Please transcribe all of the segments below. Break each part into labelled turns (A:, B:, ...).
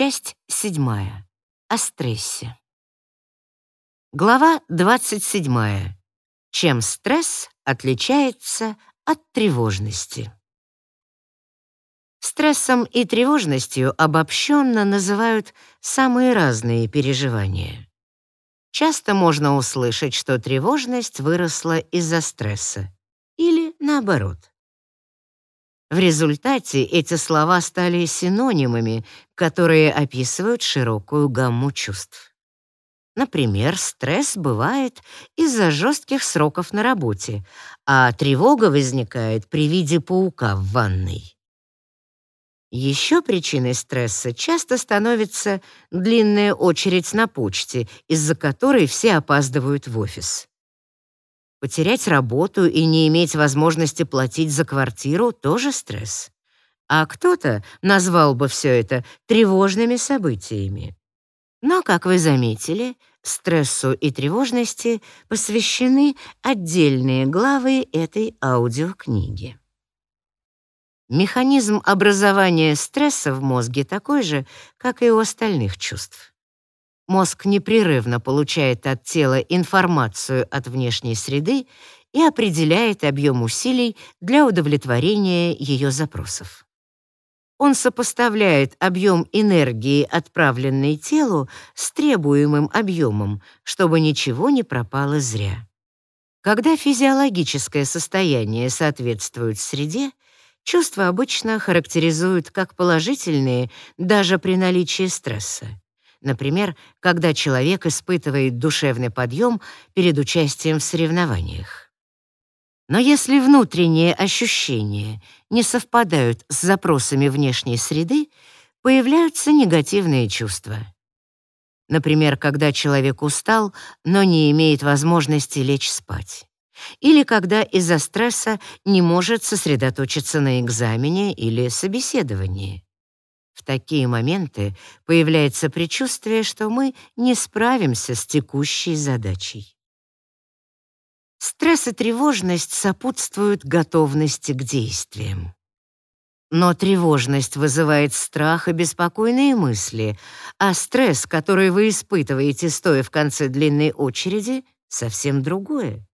A: Часть седьмая. О стрессе. Глава 27. Чем стресс отличается от тревожности? Стрессом и тревожностью обобщенно называют самые разные переживания. Часто можно услышать, что тревожность выросла из-за стресса, или наоборот. В результате эти слова стали синонимами, которые описывают широкую гамму чувств. Например, стресс бывает из-за жестких сроков на работе, а тревога возникает при виде паука в ванной. Еще причиной стресса часто становится длинная очередь на почте, из-за которой все опаздывают в офис. Потерять работу и не иметь возможности платить за квартиру — тоже стресс. А кто-то назвал бы все это тревожными событиями. Но, как вы заметили, стрессу и тревожности посвящены отдельные главы этой аудиокниги. Механизм образования стресса в мозге такой же, как и у остальных чувств. Мозг непрерывно получает от тела информацию от внешней среды и определяет объем усилий для удовлетворения ее запросов. Он сопоставляет объем энергии, отправленной телу, с требуемым объемом, чтобы ничего не пропало зря. Когда физиологическое состояние соответствует среде, чувства обычно характеризуют как положительные даже при наличии стресса. Например, когда человек испытывает душевный подъем перед участием в соревнованиях. Но если внутренние ощущения не совпадают с запросами внешней среды, появляются негативные чувства. Например, когда человек устал, но не имеет возможности лечь спать. Или когда из-за стресса не может сосредоточиться на экзамене или собеседовании. В такие моменты появляется предчувствие, что мы не справимся с текущей задачей. Стресс и тревожность сопутствуют готовности к действиям. Но тревожность вызывает страх и беспокойные мысли, а стресс, который вы испытываете, стоя в конце длинной очереди, совсем другое.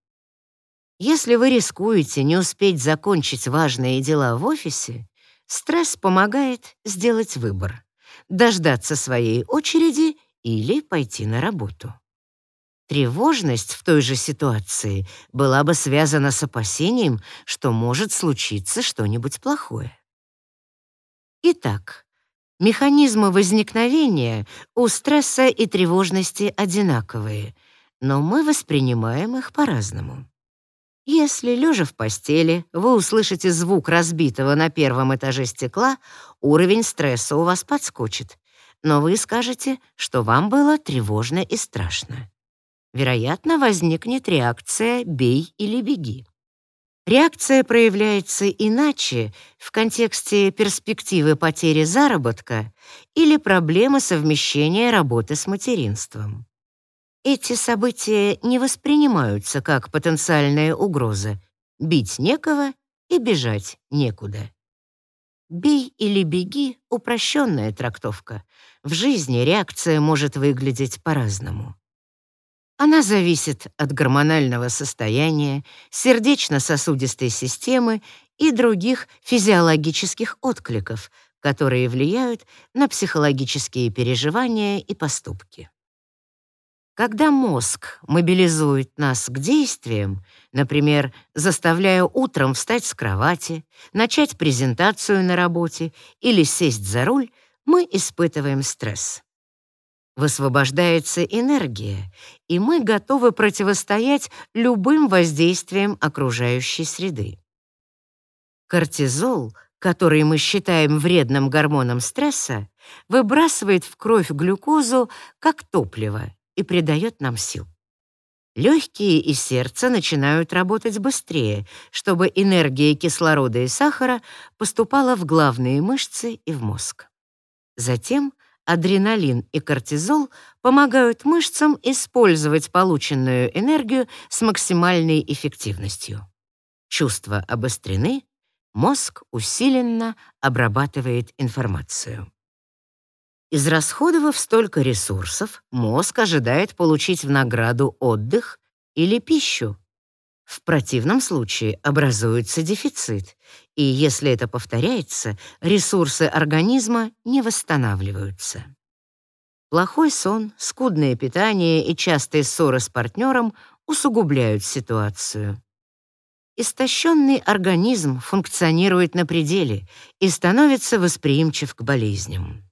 A: Если вы рискуете не успеть закончить важные дела в офисе, Стресс помогает сделать выбор — дождаться своей очереди или пойти на работу. Тревожность в той же ситуации была бы связана с опасением, что может случиться что-нибудь плохое. Итак, механизмы возникновения у стресса и тревожности одинаковые, но мы воспринимаем их по-разному. Если, лежа в постели, вы услышите звук разбитого на первом этаже стекла, уровень стресса у вас подскочит, но вы скажете, что вам было тревожно и страшно. Вероятно, возникнет реакция «бей или беги». Реакция проявляется иначе в контексте перспективы потери заработка или проблемы совмещения работы с материнством. Эти события не воспринимаются как потенциальная угроза. Бить некого и бежать некуда. «Бей или беги» — упрощенная трактовка. В жизни реакция может выглядеть по-разному. Она зависит от гормонального состояния, сердечно-сосудистой системы и других физиологических откликов, которые влияют на психологические переживания и поступки. Когда мозг мобилизует нас к действиям, например, заставляя утром встать с кровати, начать презентацию на работе или сесть за руль, мы испытываем стресс. Высвобождается энергия, и мы готовы противостоять любым воздействиям окружающей среды. Кортизол, который мы считаем вредным гормоном стресса, выбрасывает в кровь глюкозу как топливо и придает нам сил. Легкие и сердце начинают работать быстрее, чтобы энергия кислорода и сахара поступала в главные мышцы и в мозг. Затем адреналин и кортизол помогают мышцам использовать полученную энергию с максимальной эффективностью. Чувства обострены, мозг усиленно обрабатывает информацию. Израсходовав столько ресурсов, мозг ожидает получить в награду отдых или пищу. В противном случае образуется дефицит, и если это повторяется, ресурсы организма не восстанавливаются. Плохой сон, скудное питание и частые ссоры с партнером усугубляют ситуацию. Истощенный организм функционирует на пределе и становится восприимчив к болезням.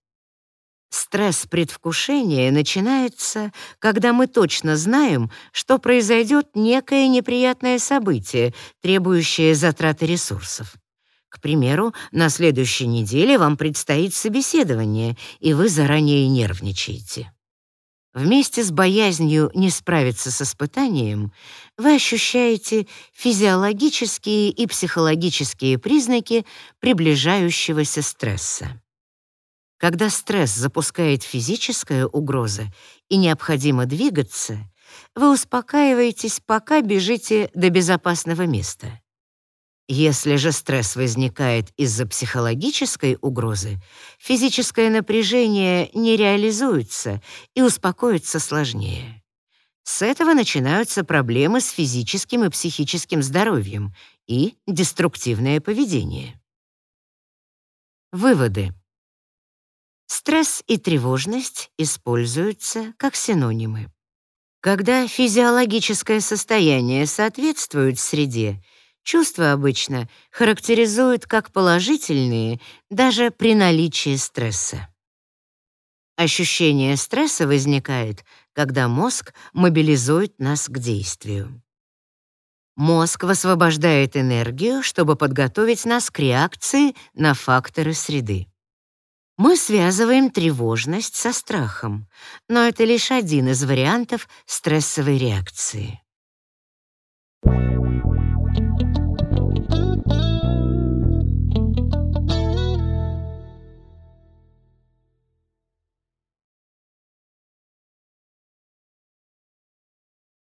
A: Стресс предвкушения начинается, когда мы точно знаем, что произойдет некое неприятное событие, требующее затраты ресурсов. К примеру, на следующей неделе вам предстоит собеседование, и вы заранее нервничаете. Вместе с боязнью не справиться с испытанием вы ощущаете физиологические и психологические признаки приближающегося стресса. Когда стресс запускает физическая угроза и необходимо двигаться, вы успокаиваетесь, пока бежите до безопасного места. Если же стресс возникает из-за психологической угрозы, физическое напряжение не реализуется и успокоиться сложнее. С этого начинаются проблемы с физическим и психическим здоровьем и деструктивное поведение. Выводы. Стресс и тревожность используются как синонимы. Когда физиологическое состояние соответствует среде, чувства обычно характеризуют как положительные даже при наличии стресса. Ощущение стресса возникает, когда мозг мобилизует нас к действию. Мозг высвобождает энергию, чтобы подготовить нас к реакции на факторы среды. Мы связываем тревожность со страхом, но это лишь один из вариантов стрессовой реакции.